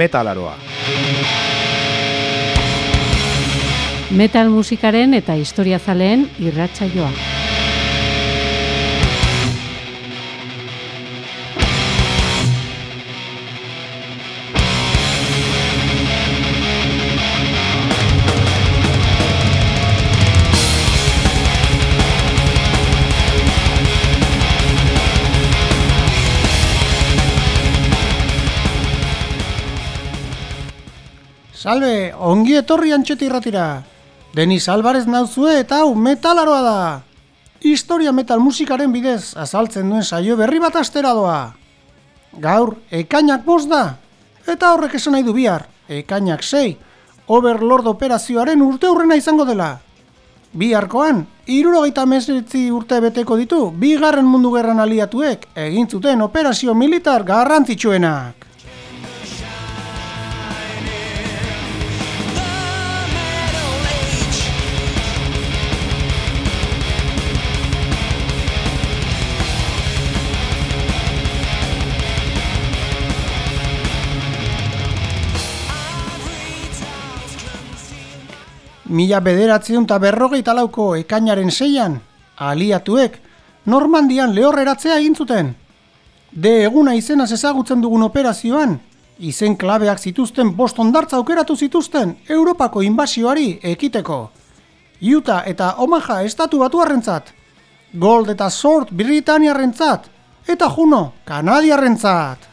metalaroa. Metal musikaren eta historia zaleen irratsaioa. Salve, ongi etorri antxeti irratira. Denis Alvarez nauzue eta hau metalaroa da. Historia metal musikaren bidez azaltzen duen saio berri bat astera doa. Gaur, ekainak bost da. Eta horrek esan nahi du bihar, ekainak sei, Overlord operazioaren urte hurrena izango dela. Biharkoan, irurogeita mesritzi urte beteko ditu, bigarren mundu gerran aliatuek egin zuten operazio militar garrantzitsuenak. Mila bederatzen eta berrogei talauko ekainaren seian, aliatuek, Normandian lehorreratzea egin zuten. De eguna izenaz ezagutzen dugun operazioan, izen klabeak zituzten bost ondartza aukeratu zituzten Europako inbasioari ekiteko. Utah eta Omaha estatu batu arrentzat, Gold eta Sword Britaniarrentzat, eta Juno Kanadiarrentzat.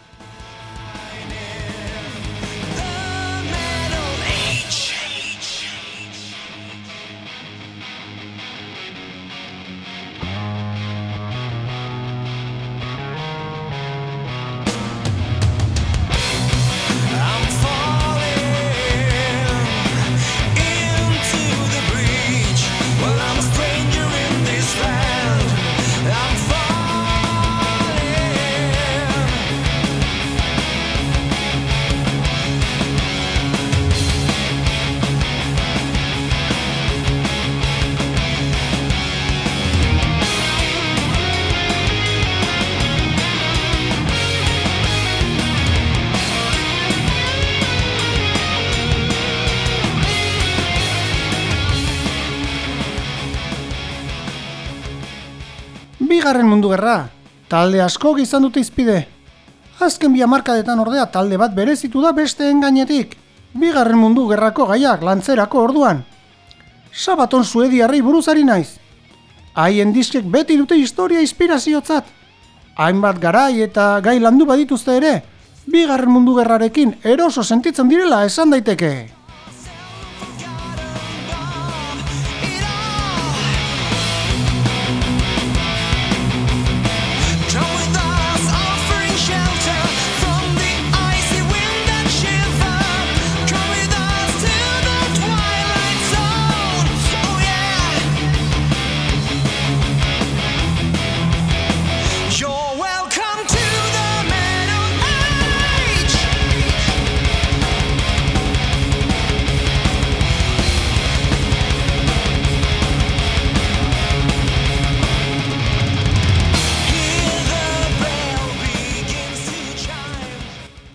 Bigarren mundu gerra, talde asko izan dute izpide. Azken bi hamarkadetan ordea talde bat berezitu da besteen gainetik. Bigarren mundu gerrako gaiak lantzerako orduan. Sabaton suediarri buruzari naiz. Haien diskek beti dute historia inspiraziotzat. Hainbat garai eta gai landu badituzte ere, bigarren mundu gerrarekin eroso sentitzen direla esan daiteke.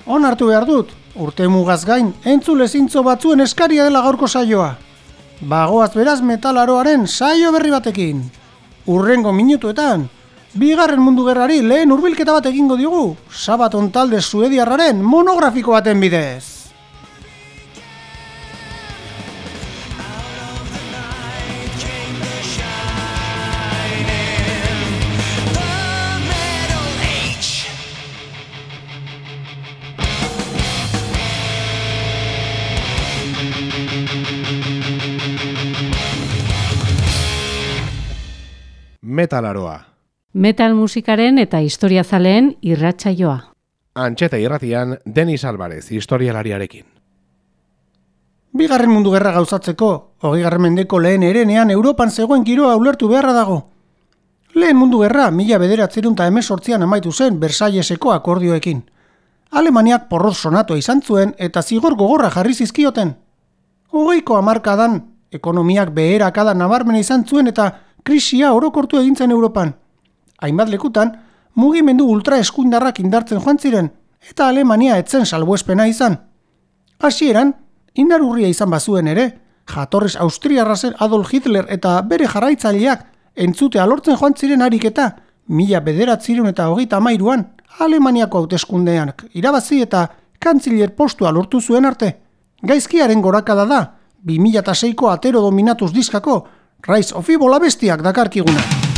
On hartu behar dut, urte mugaz gain, entzule zintzo batzuen eskaria dela gaurko saioa. Bagoaz beraz metalaroaren saio berri batekin. Urrengo minutuetan, bigarren mundu gerrari lehen hurbilketa bat egingo diogu, sabaton talde suediarraren monografiko baten bidez. Metalaroa. Metal musikaren eta historia zaleen irratsaioa. Antxeta irratian Denis Alvarez historialariarekin. Bigarren mundu gerra gauzatzeko, hogei mendeko lehen erenean Europan zegoen giroa ulertu beharra dago. Lehen mundu gerra mila bederatzerun eta emesortzian amaitu zen Versailleseko akordioekin. Alemaniak porroz sonatua izan zuen eta zigor gogorra jarri zizkioten. Hogeiko hamarkadan, ekonomiak beherakada nabarmena izan zuen eta krisia orokortu egin zen Europan. Hainbat lekutan, mugimendu ultra eskuindarrak indartzen joan ziren, eta Alemania etzen salbuespena izan. Hasieran, indarurria izan bazuen ere, jatorrez Austriarra zen Adolf Hitler eta bere jarraitzaileak entzutea lortzen joan ziren ariketa, mila bederatzireun eta hogeita amairuan, Alemaniako hauteskundean irabazi eta kantziler postua lortu zuen arte. Gaizkiaren gorakada da, 2006ko atero dominatuz diskako, Rise of Evil abestiak dakarkiguna.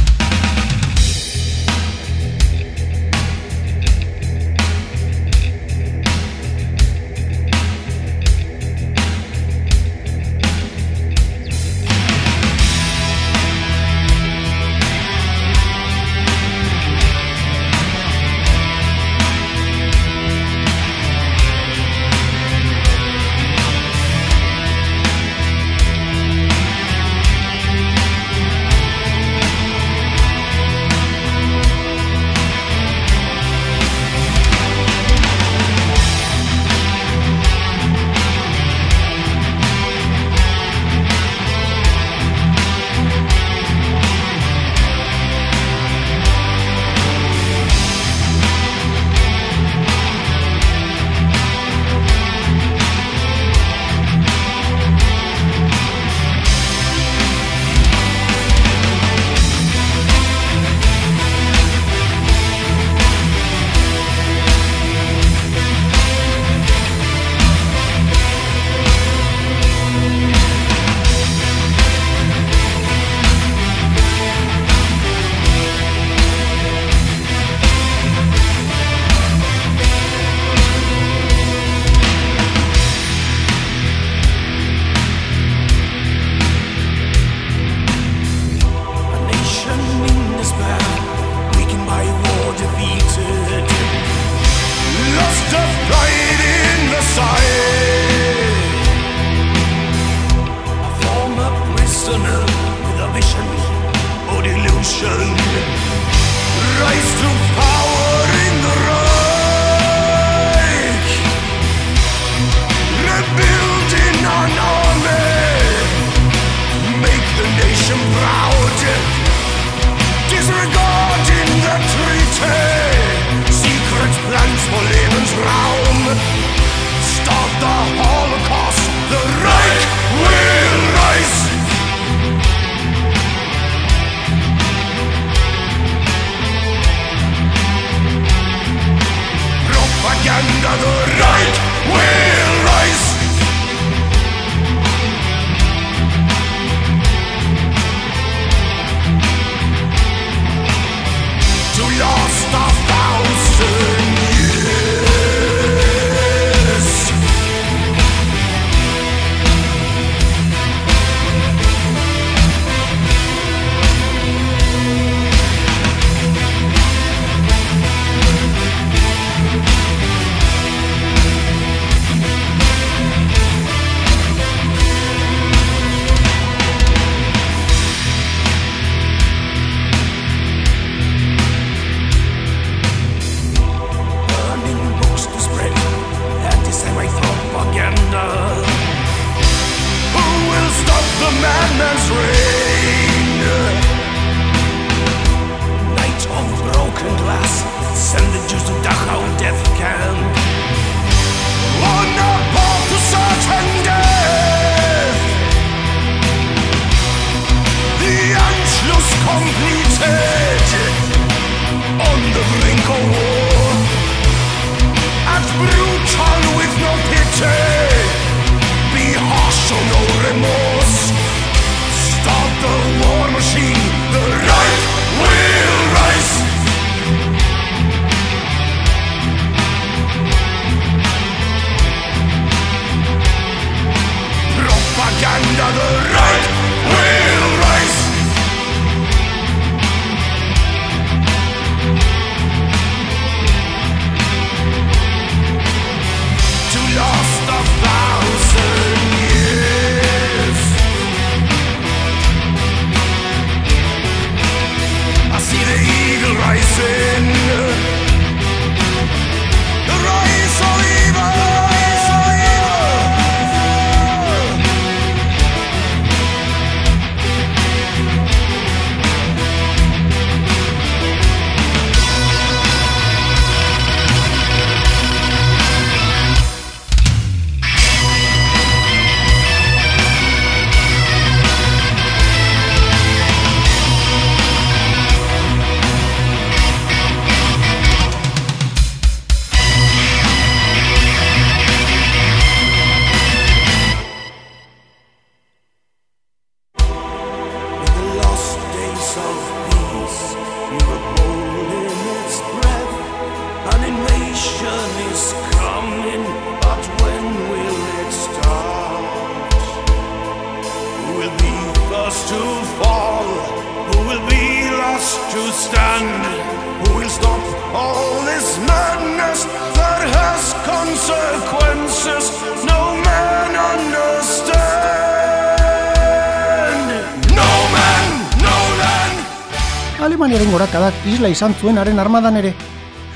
Izan zuenaren armadan ere.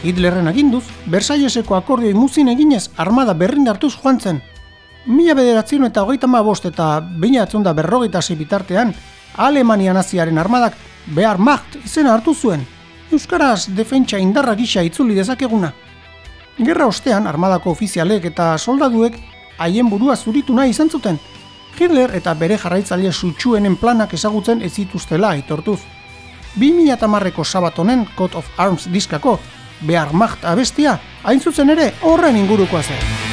Hitlerren aginduz, Versailleseko akordioi muzin eginez armada berrindartuz joan zen. Mila bederatzen eta hogeita bost eta bina da berrogeita bitartean, Alemania naziaren armadak behar macht izena hartu zuen. Euskaraz defentsa indarra gisa itzuli dezakeguna. Gerra ostean armadako ofizialek eta soldaduek haien burua zuritu nahi izan zuten. Hitler eta bere jarraitzaile sutsuenen planak ezagutzen ez zituztela aitortuz. 2010ko sabatonen Code of Arms diskako behar macht abestia, hain zuzen ere horren ingurukoa zen.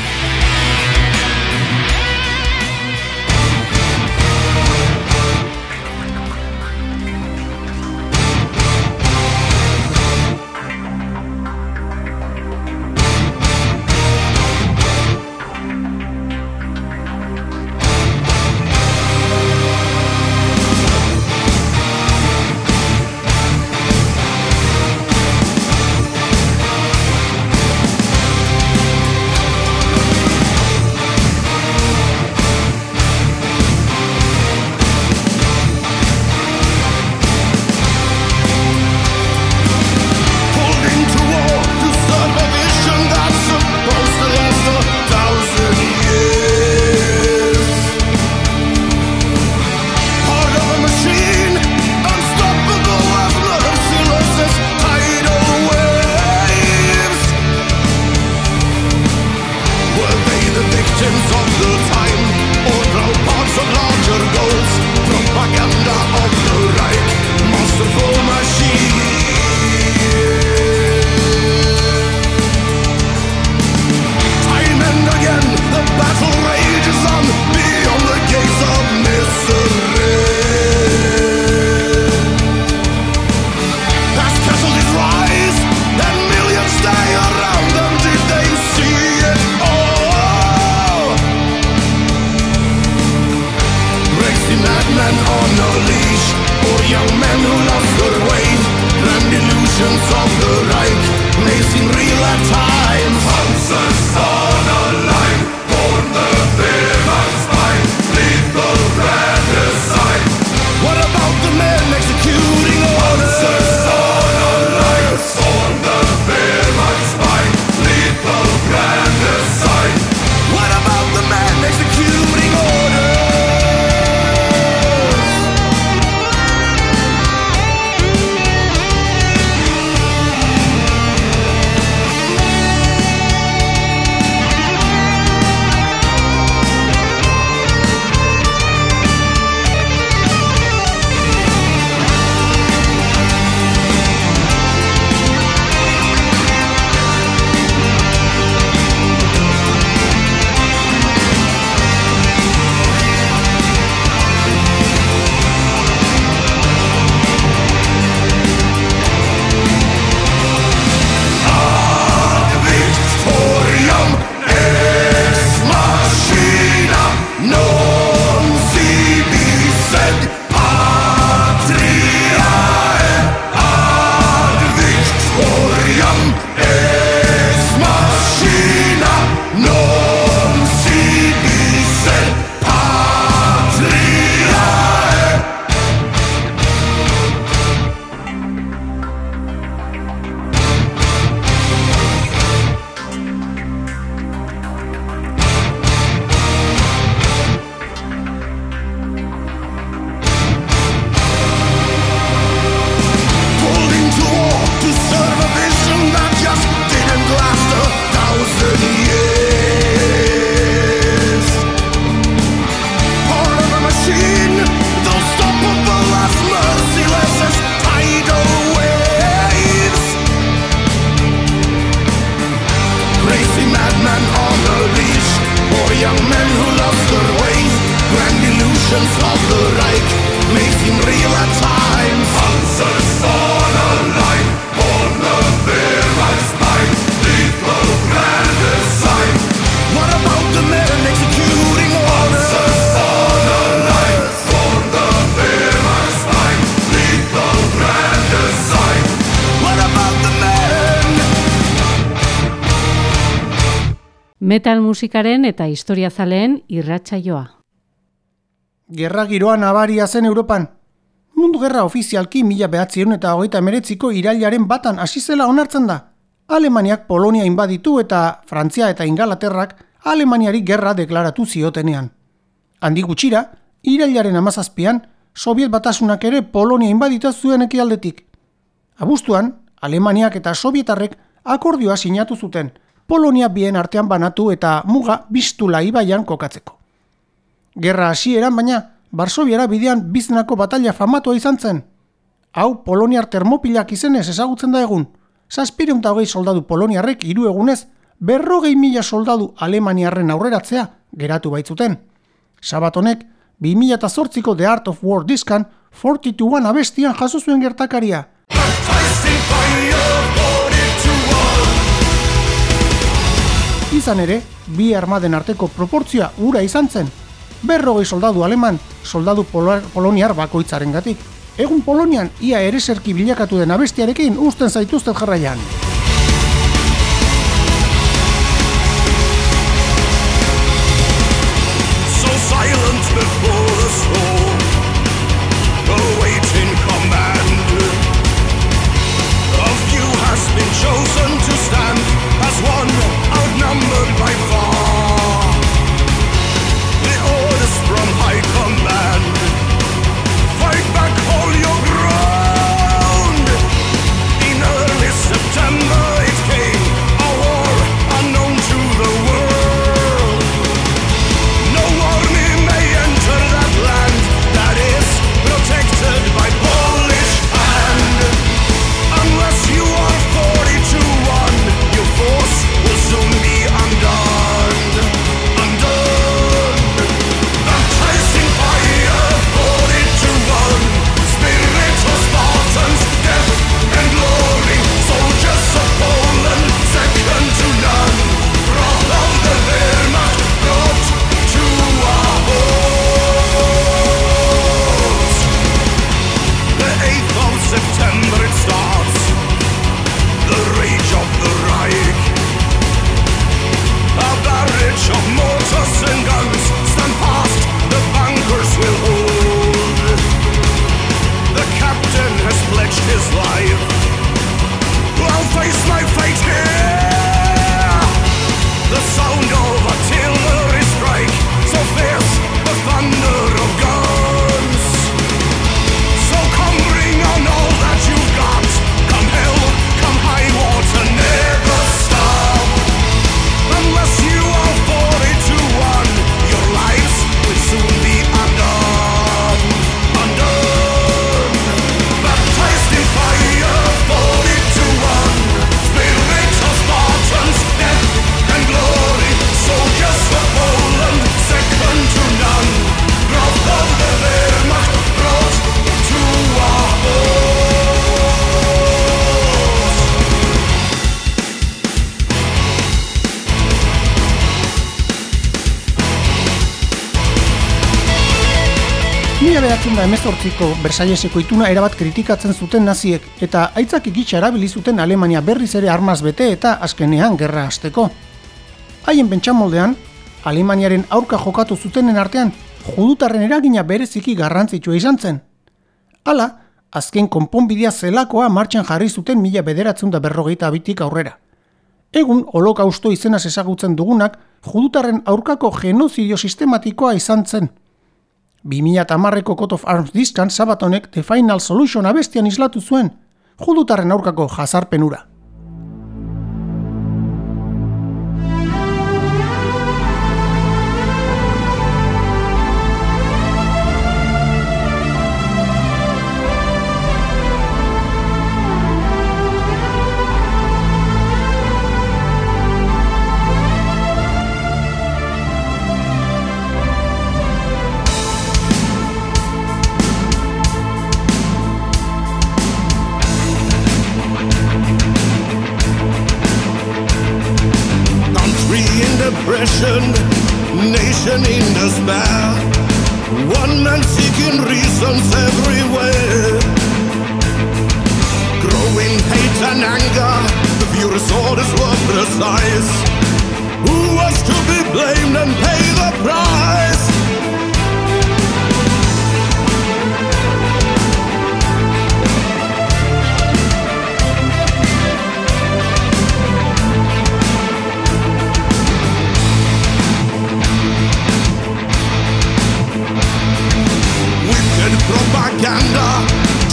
Musikaren eta historiazaleen irratsaioa. Gerra giroa nabaria zen Europan. Mundu gerra ofizialki mila behatzion eta hogeita emeretziko irailaren batan hasi zela onartzen da. Alemaniak Polonia inbaditu eta Frantzia eta Ingalaterrak Alemaniari gerra deklaratu ziotenean. Handi gutxira, irailaren amazazpian, Soviet batasunak ere Polonia inbadita zuen ekialdetik. Abuztuan, Alemaniak eta Sovietarrek akordioa sinatu zuten, Polonia bien artean banatu eta muga bistula ibaian kokatzeko. Gerra hasieran baina, Barsobiara bidean biznako batalla famatua izan zen. Hau Poloniar termopilak izenez ezagutzen da egun. Zazpireun eta hogei soldadu Poloniarrek hiru egunez, berrogei mila soldadu Alemaniarren aurreratzea geratu baitzuten. Sabatonek, 2008ko The Art of War diskan 42an abestian jaso zuen gertakaria. Izan ere, bi armaden arteko proportzioa ura izan zen. Berrogei soldadu aleman, soldadu polo- poloniar bakoitzaren gatik. Egun Polonian ia ereserki bilakatu den abestiarekin usten zaituztet jarraian. emezortziko Bersaileseko ituna erabat kritikatzen zuten naziek eta aitzak ikitsa erabili zuten Alemania berriz ere armaz bete eta azkenean gerra hasteko. Haien pentsamoldean, Alemaniaren aurka jokatu zutenen artean, judutarren eragina bereziki garrantzitsua izan zen. Hala, azken konponbidea zelakoa martxan jarri zuten mila bederatzen da berrogeita abitik aurrera. Egun, holokausto izenaz ezagutzen dugunak, judutarren aurkako genozidio sistematikoa izan zen. 2008ko Coat of Arms diskan Sabatonek The Final Solution abestian islatu zuen, judutarren aurkako jazarpenura. Everywhere. Growing hate and anger, the furious orders were precise. Who was to be blamed and pay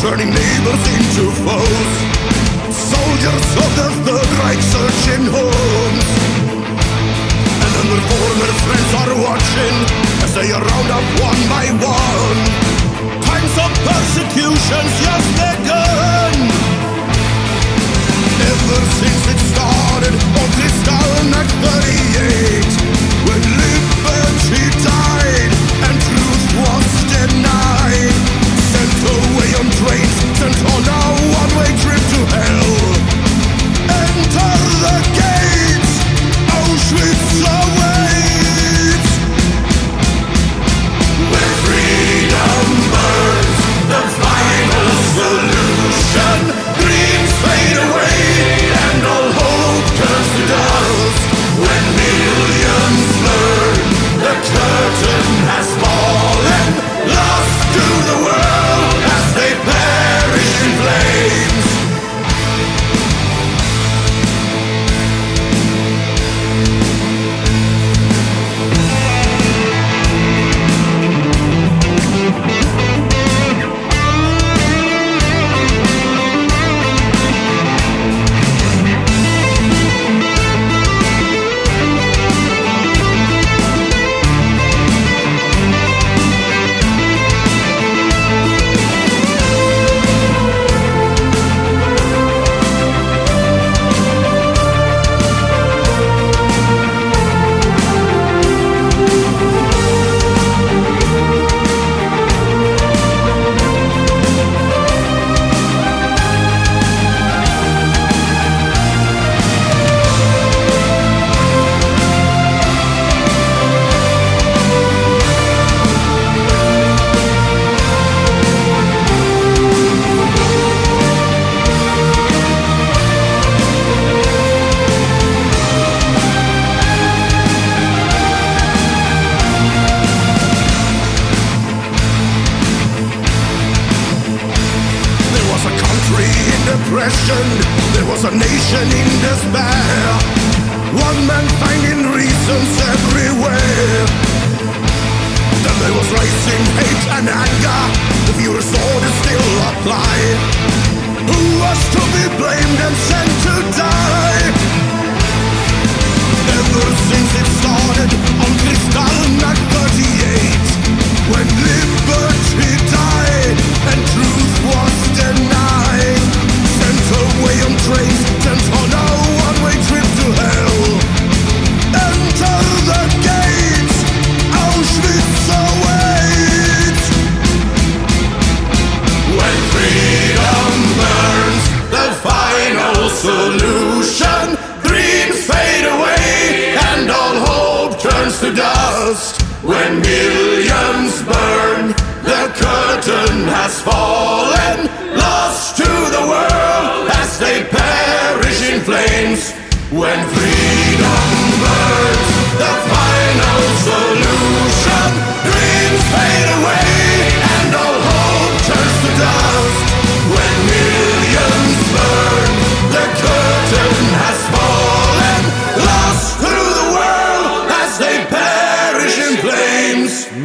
turning neighbors into foes. Soldiers of the Third Reich searching homes. And then their former friends are watching as they are round up one by one. Times of persecutions just begun. Ever since it started on Kristallnacht 38 When liberty died and truth was denied innocent or not.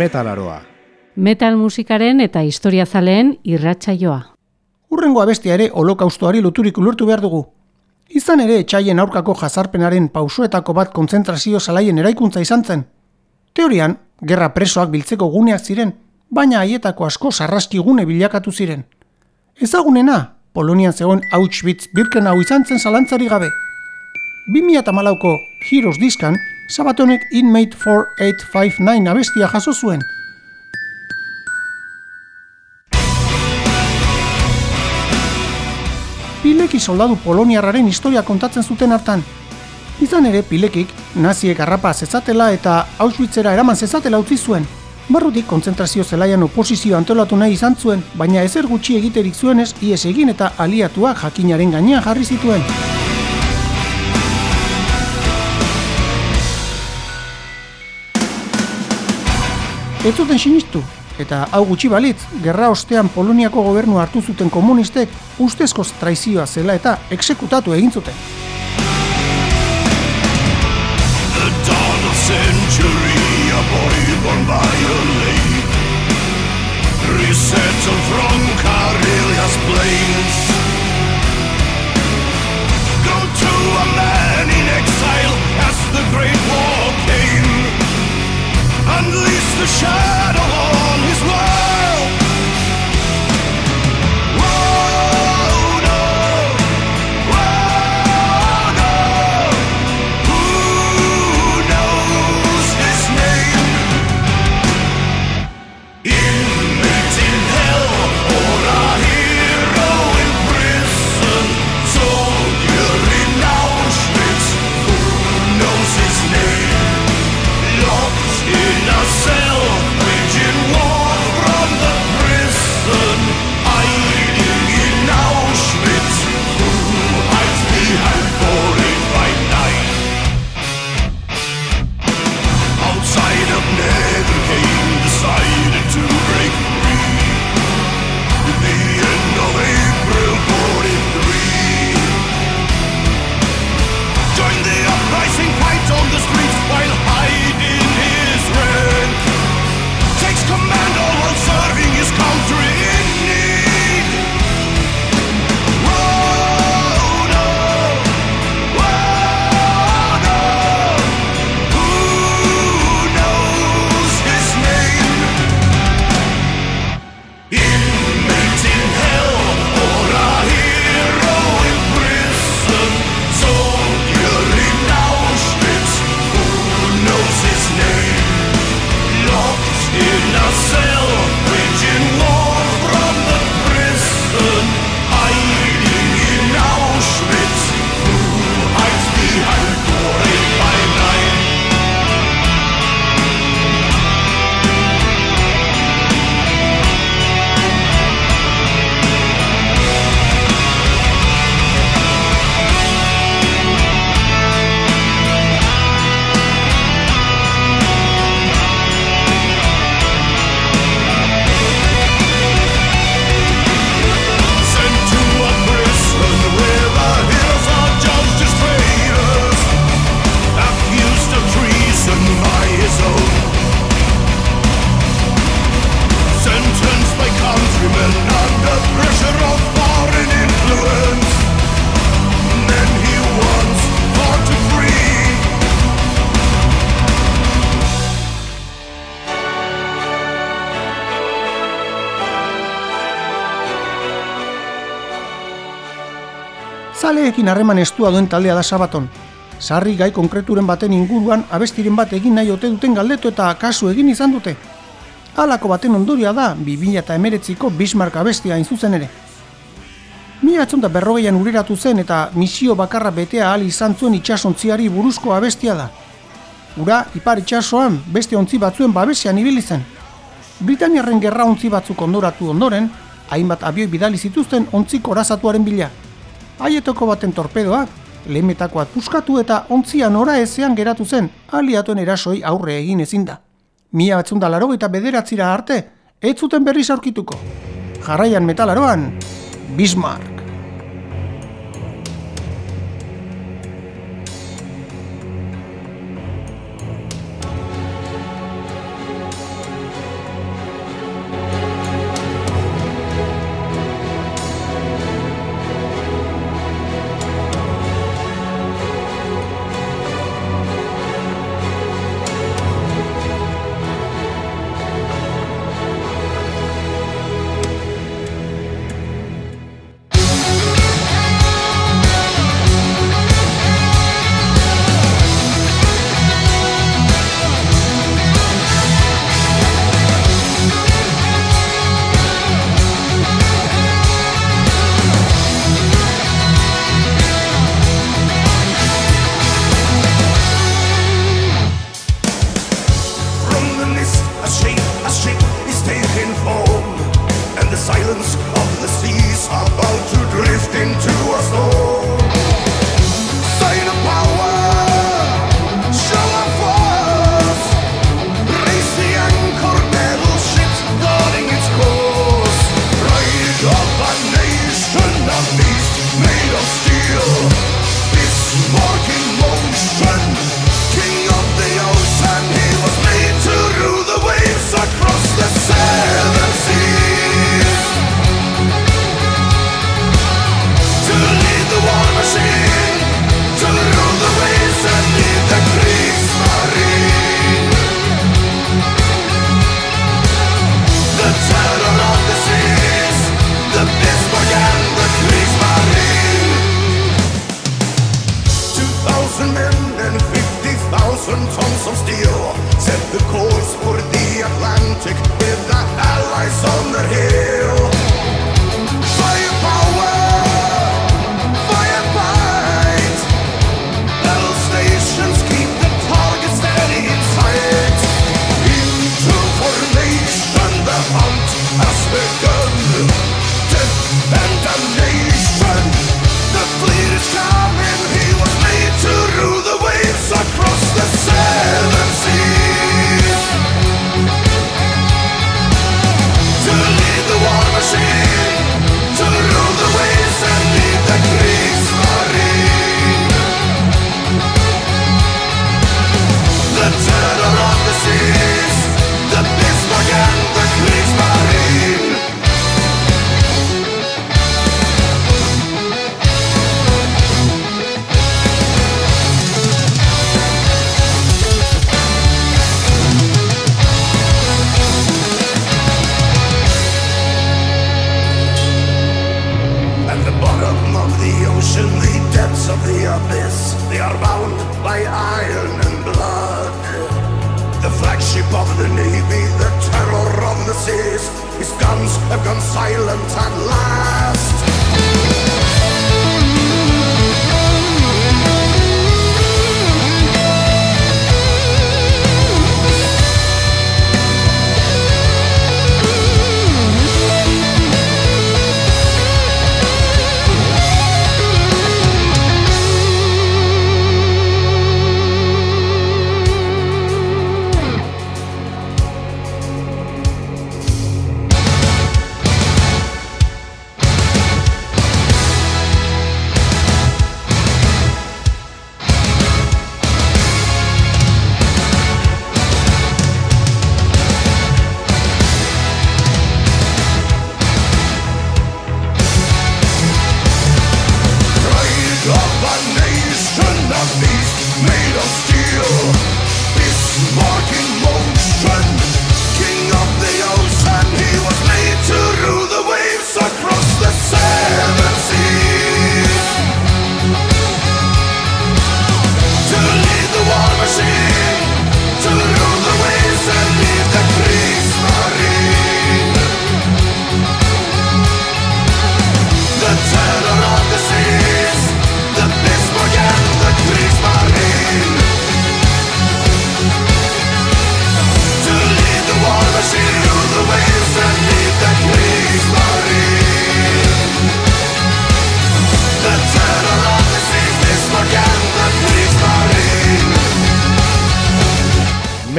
Metalaroa. Metal musikaren eta historiazaleen irratsaioa. Urrengo abestia ere holokaustoari loturik ulertu behar dugu. Izan ere etxaien aurkako jazarpenaren pausoetako bat kontzentrazio zalaien eraikuntza izan zen. Teorian, gerra presoak biltzeko guneak ziren, baina haietako asko sarraski gune bilakatu ziren. Ezagunena, Polonian zegoen Auschwitz-Birkenau izan zen zalantzari gabe. 2008ko Heroes diskan, sabatonek Inmate 4859 abestia jaso zuen. Pileki soldadu poloniarraren historia kontatzen zuten hartan. Izan ere, Pilekik naziek harrapa zezatela eta Auschwitzera eraman zezatela utzi zuen. Barrutik kontzentrazio zelaian oposizio antolatu nahi izan zuen, baina ezer gutxi egiterik zuenez ies egin eta aliatuak jakinaren gainean jarri zituen. Ez zuten sinistu, eta hau gutxi balitz, gerra ostean Poloniako gobernu hartu zuten komunistek ustezko traizioa zela eta eksekutatu egin zuten. The dawn Zaleekin harreman estua duen taldea da sabaton. Sarri gai konkreturen baten inguruan abestiren bat egin nahi ote duten galdetu eta kasu egin izan dute. Halako baten ondorioa da 2008ko Bismarck abestia hain zuzen ere. Mila da berrogeian ureratu zen eta misio bakarra betea ahal izan zuen itxasontziari buruzko abestia da. Ura, ipar itxasoan beste ontzi batzuen babesean ibili zen. Britaniarren gerra ontzi batzuk ondoratu ondoren, hainbat abioi bidali zituzten ontzi korazatuaren bila. Haietoko baten torpedoak, lehemetakoa puskatu eta ontzia nora ezean geratu zen, aliatuen erasoi aurre egin ezin da. Mila batzunda laro eta bederatzira arte, ez zuten berriz aurkituko. Jarraian metalaroan, Bismarck.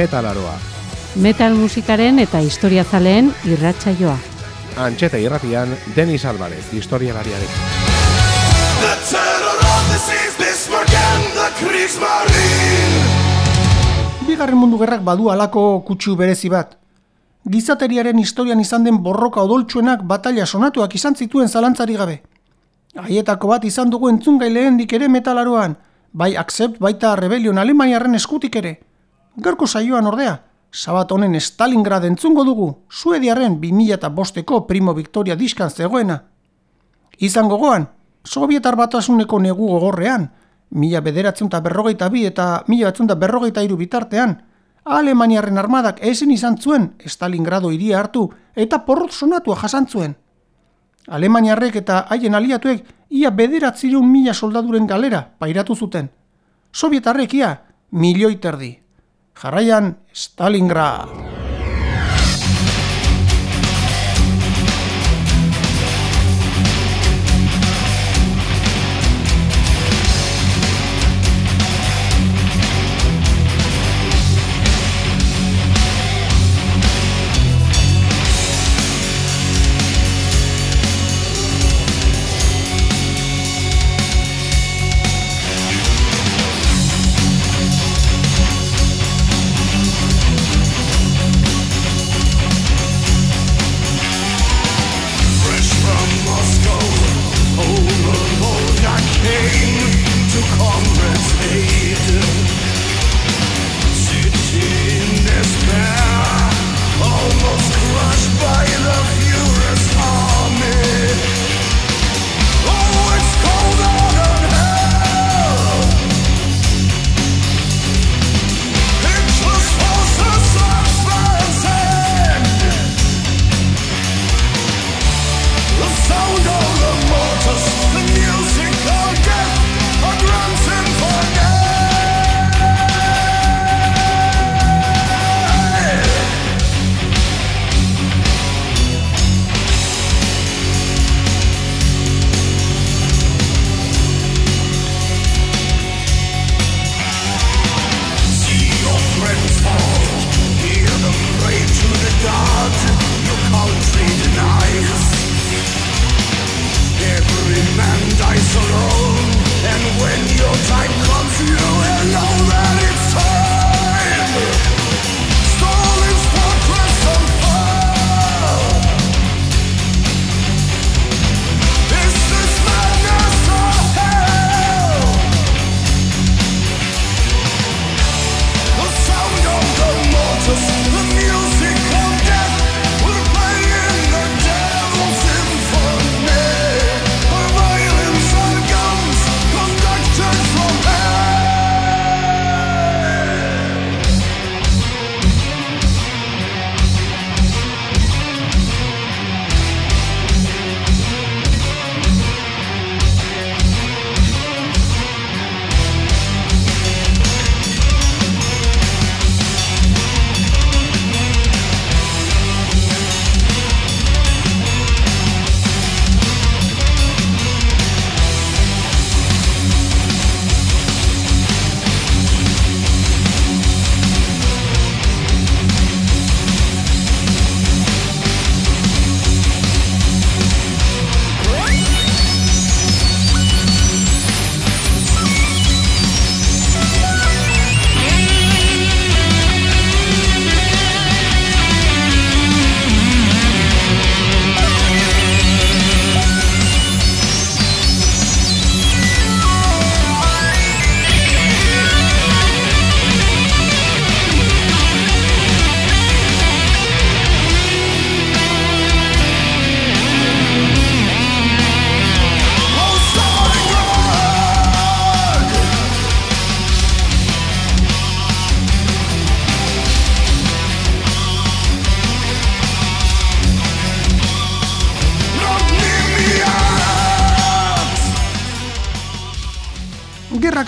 Metalaroa. Metal musikaren eta historiazaleen irratsaioa. Antxeta irratian, Denis Alvarez, historialariarekin. The terror of the seas, Bismarck and the Kriegsmarine. Bigarren mundu gerrak badu alako kutsu berezi bat. Gizateriaren historian izan den borroka odoltsuenak batalla sonatuak izan zituen zalantzari gabe. Haietako bat izan dugu entzungai lehendik ere metalaroan, bai Accept baita Rebellion Alemaniarren eskutik ere. Gaurko saioan ordea, sabat honen Stalingrad entzungo dugu, Suediarren 2005ko Primo Victoria diskan zegoena. Izan gogoan, Sovietar batasuneko negu gogorrean, mila bederatzen berrogeita bi eta mila batzen berrogeita iru bitartean, Alemaniarren armadak esen izan zuen Stalingrado iria hartu eta porrot sonatua jasan zuen. Alemaniarrek eta haien aliatuek ia bederatzireun mila soldaduren galera pairatu zuten. Sovietarrek ia milioi terdi. Jarraian Stalingrad.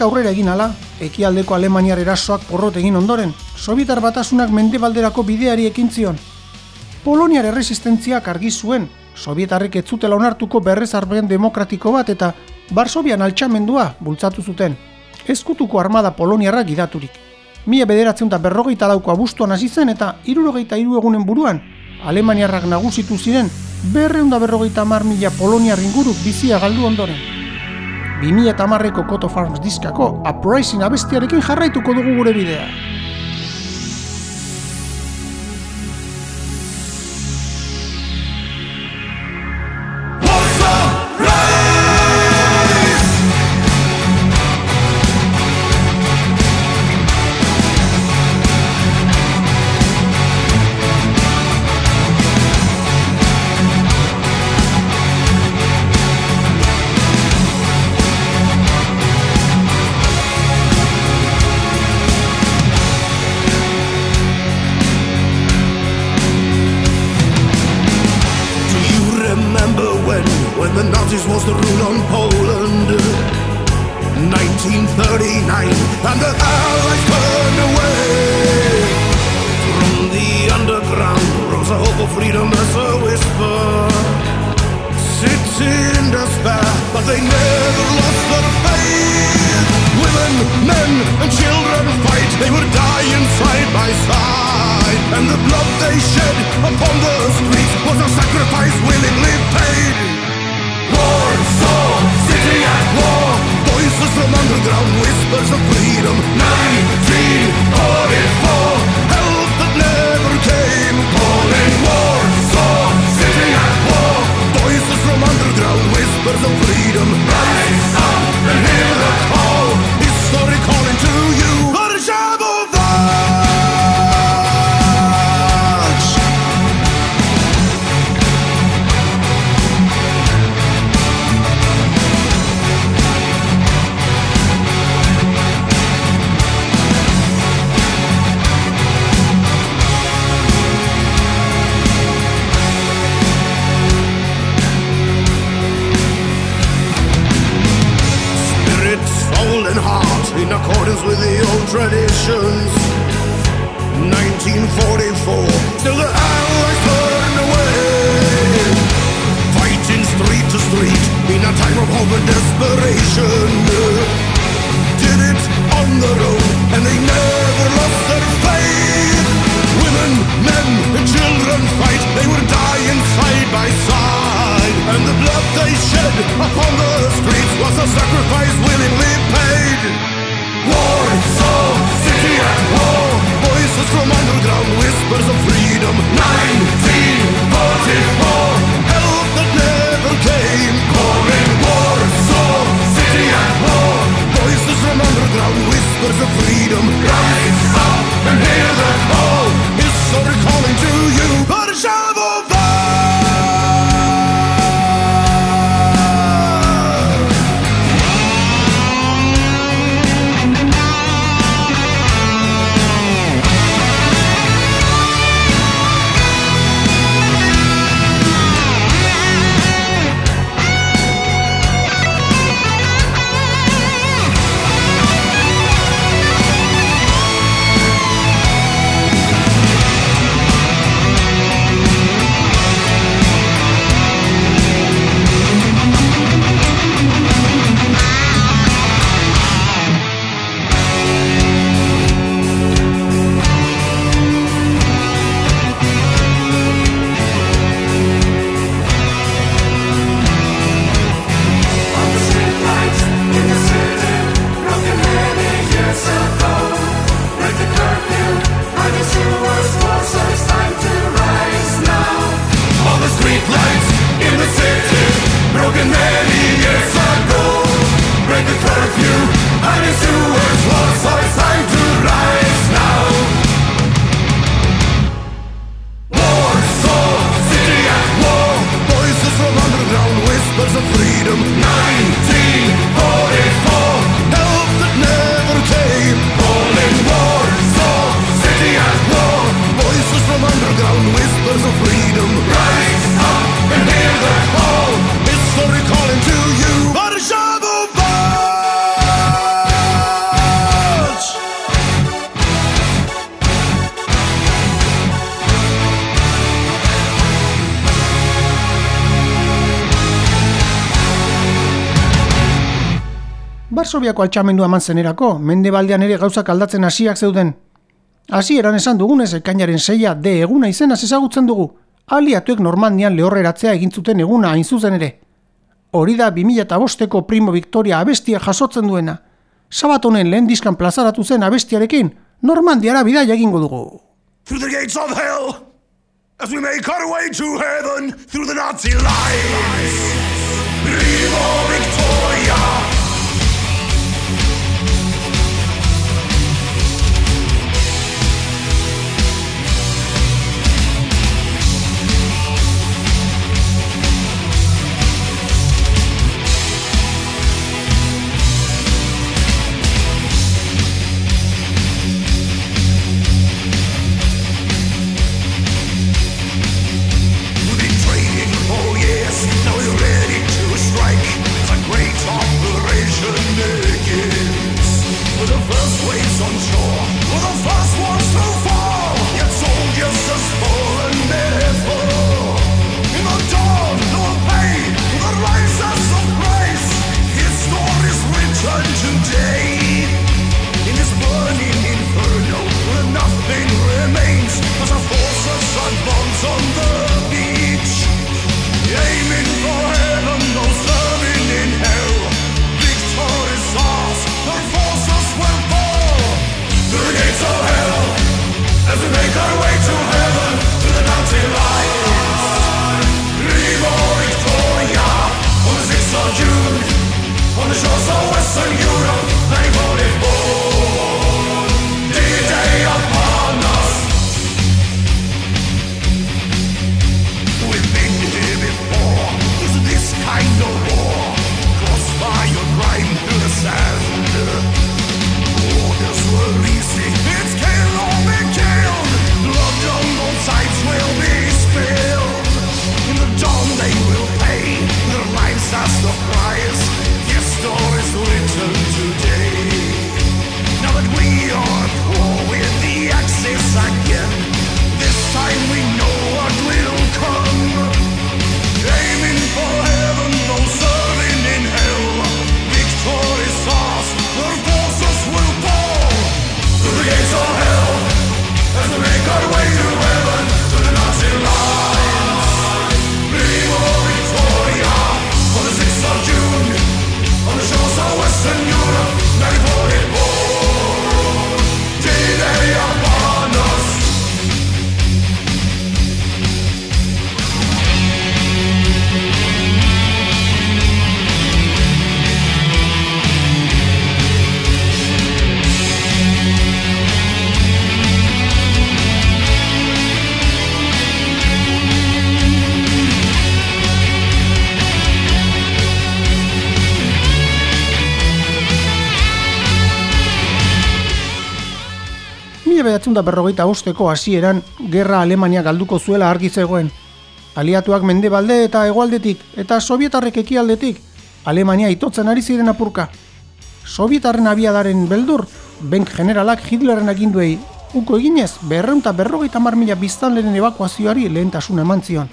aurrera egin ala, ekialdeko Alemaniar erasoak porrot egin ondoren, Sobietar batasunak mendebalderako bideari ekin zion. Poloniar erresistentziak argi zuen, Sobietarrek ez zutela onartuko berrezarbean demokratiko bat eta Barsobian altxamendua bultzatu zuten. Ezkutuko armada Poloniarra gidaturik. Mila bederatzen da berrogeita lauko abustuan hasi zen eta irurogeita iru egunen buruan, Alemaniarrak nagusitu ziren, berreunda berrogeita mar mila Poloniar inguruk bizia galdu ondoren. 2008ko Koto Farms diskako Uprising abestiarekin jarraituko dugu gure bidea. Barsobiako altxamendua eman zenerako, mendebaldean ere gauzak aldatzen hasiak zeuden. Hasi eran esan dugunez ekainaren seia de eguna izenaz ezagutzen dugu. Aliatuek Normandian lehorreratzea egin zuten eguna hain zuzen ere. Hori da 2005ko Primo Victoria abestia jasotzen duena. Sabat honen lehen diskan plazaratu zen abestiarekin, Normandiara bidaia egingo dugu. through the gates of hell as we make our way to heaven through the Nazi lines. Primo Victoria. Da berrogeita bosteko hasieran gerra Alemania galduko zuela argi zegoen. Aliatuak mendebalde eta hegoaldetik eta sovietarrek ekialdetik Alemania itotzen ari ziren apurka. Sovietarren abiadaren beldur, Benk generalak Hitlerren aginduei uko eginez berreun eta berrogeita mar mila biztanleren evakuazioari lehentasuna eman zion.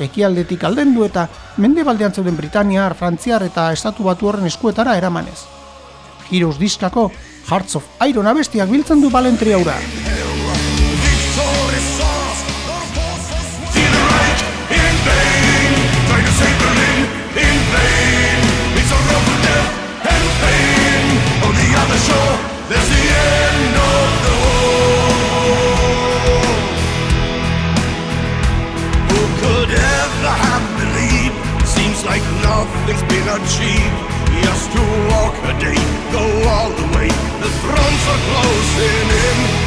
Ekialdetik aldendu eta mendebaldean zeuden Britaniar, Frantziar eta Estatu Batu horren eskuetara eramanez. Heroes diskako Hearts of Iron abestiak biltzen du balentria hura. Nothing's been achieved. Just to walk a day, go all the way. The thrones are closing in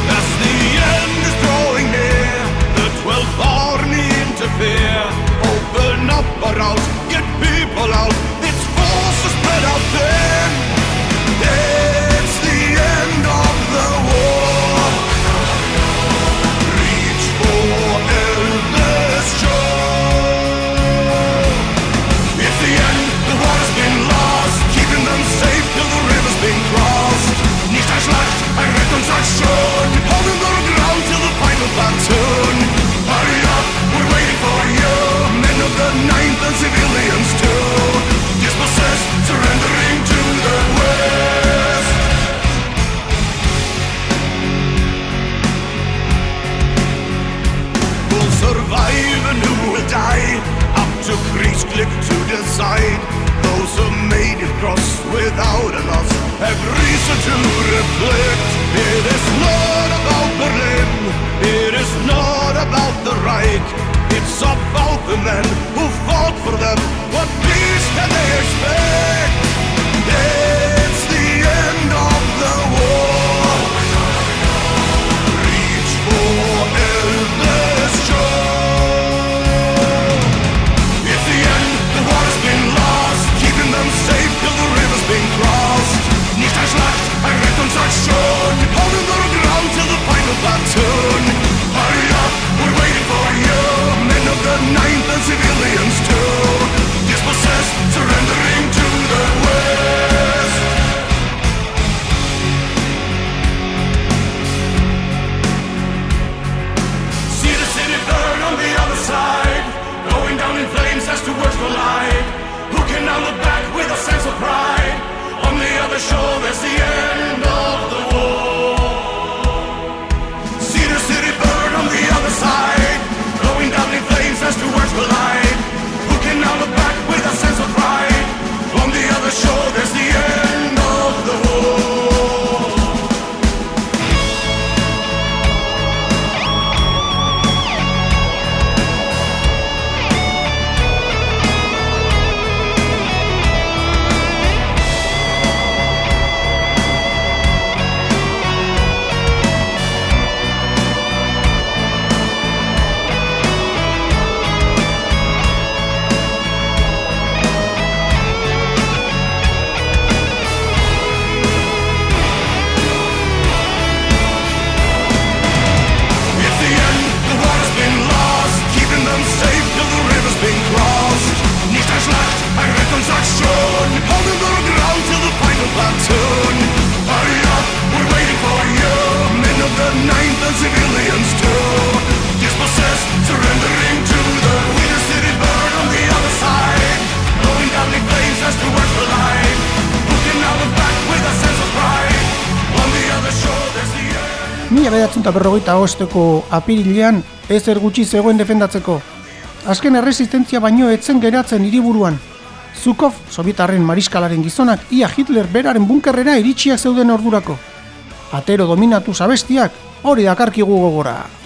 berrogeita osteko apirilean ezer gutxi zegoen defendatzeko. Azken erresistentzia baino etzen geratzen hiriburuan. Zukov, sovietarren mariskalaren gizonak, ia Hitler beraren bunkerrera iritsiak zeuden ordurako. Atero dominatu zabestiak, hori dakarkigu gogora.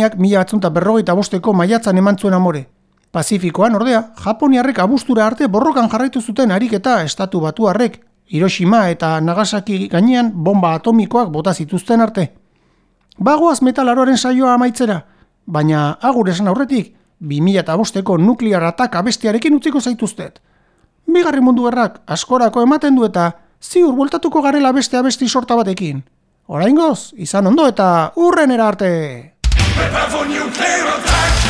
Japoniak mila batzun berrogeita bosteko maiatzan eman zuen amore. Pazifikoan, ordea, Japoniarrek abustura arte borrokan jarraitu zuten ariketa estatu batuarrek, Hiroshima eta Nagasaki gainean bomba atomikoak bota zituzten arte. Bagoaz metalaroaren saioa amaitzera, baina agur esan aurretik, 2005ko nuklear ataka bestiarekin utziko zaituztet. Bigarren mundu gerrak askorako ematen du eta ziur bueltatuko garela beste abesti sorta batekin. Oraingoz, izan ondo eta urrenera arte! prepare for nuclear attack.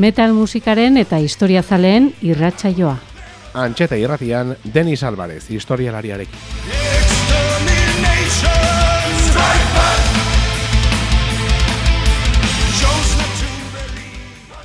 metal musikaren eta historiazaleen irratsaioa. Antxeta irratian Denis Alvarez historialariarekin. Extermination! Strike!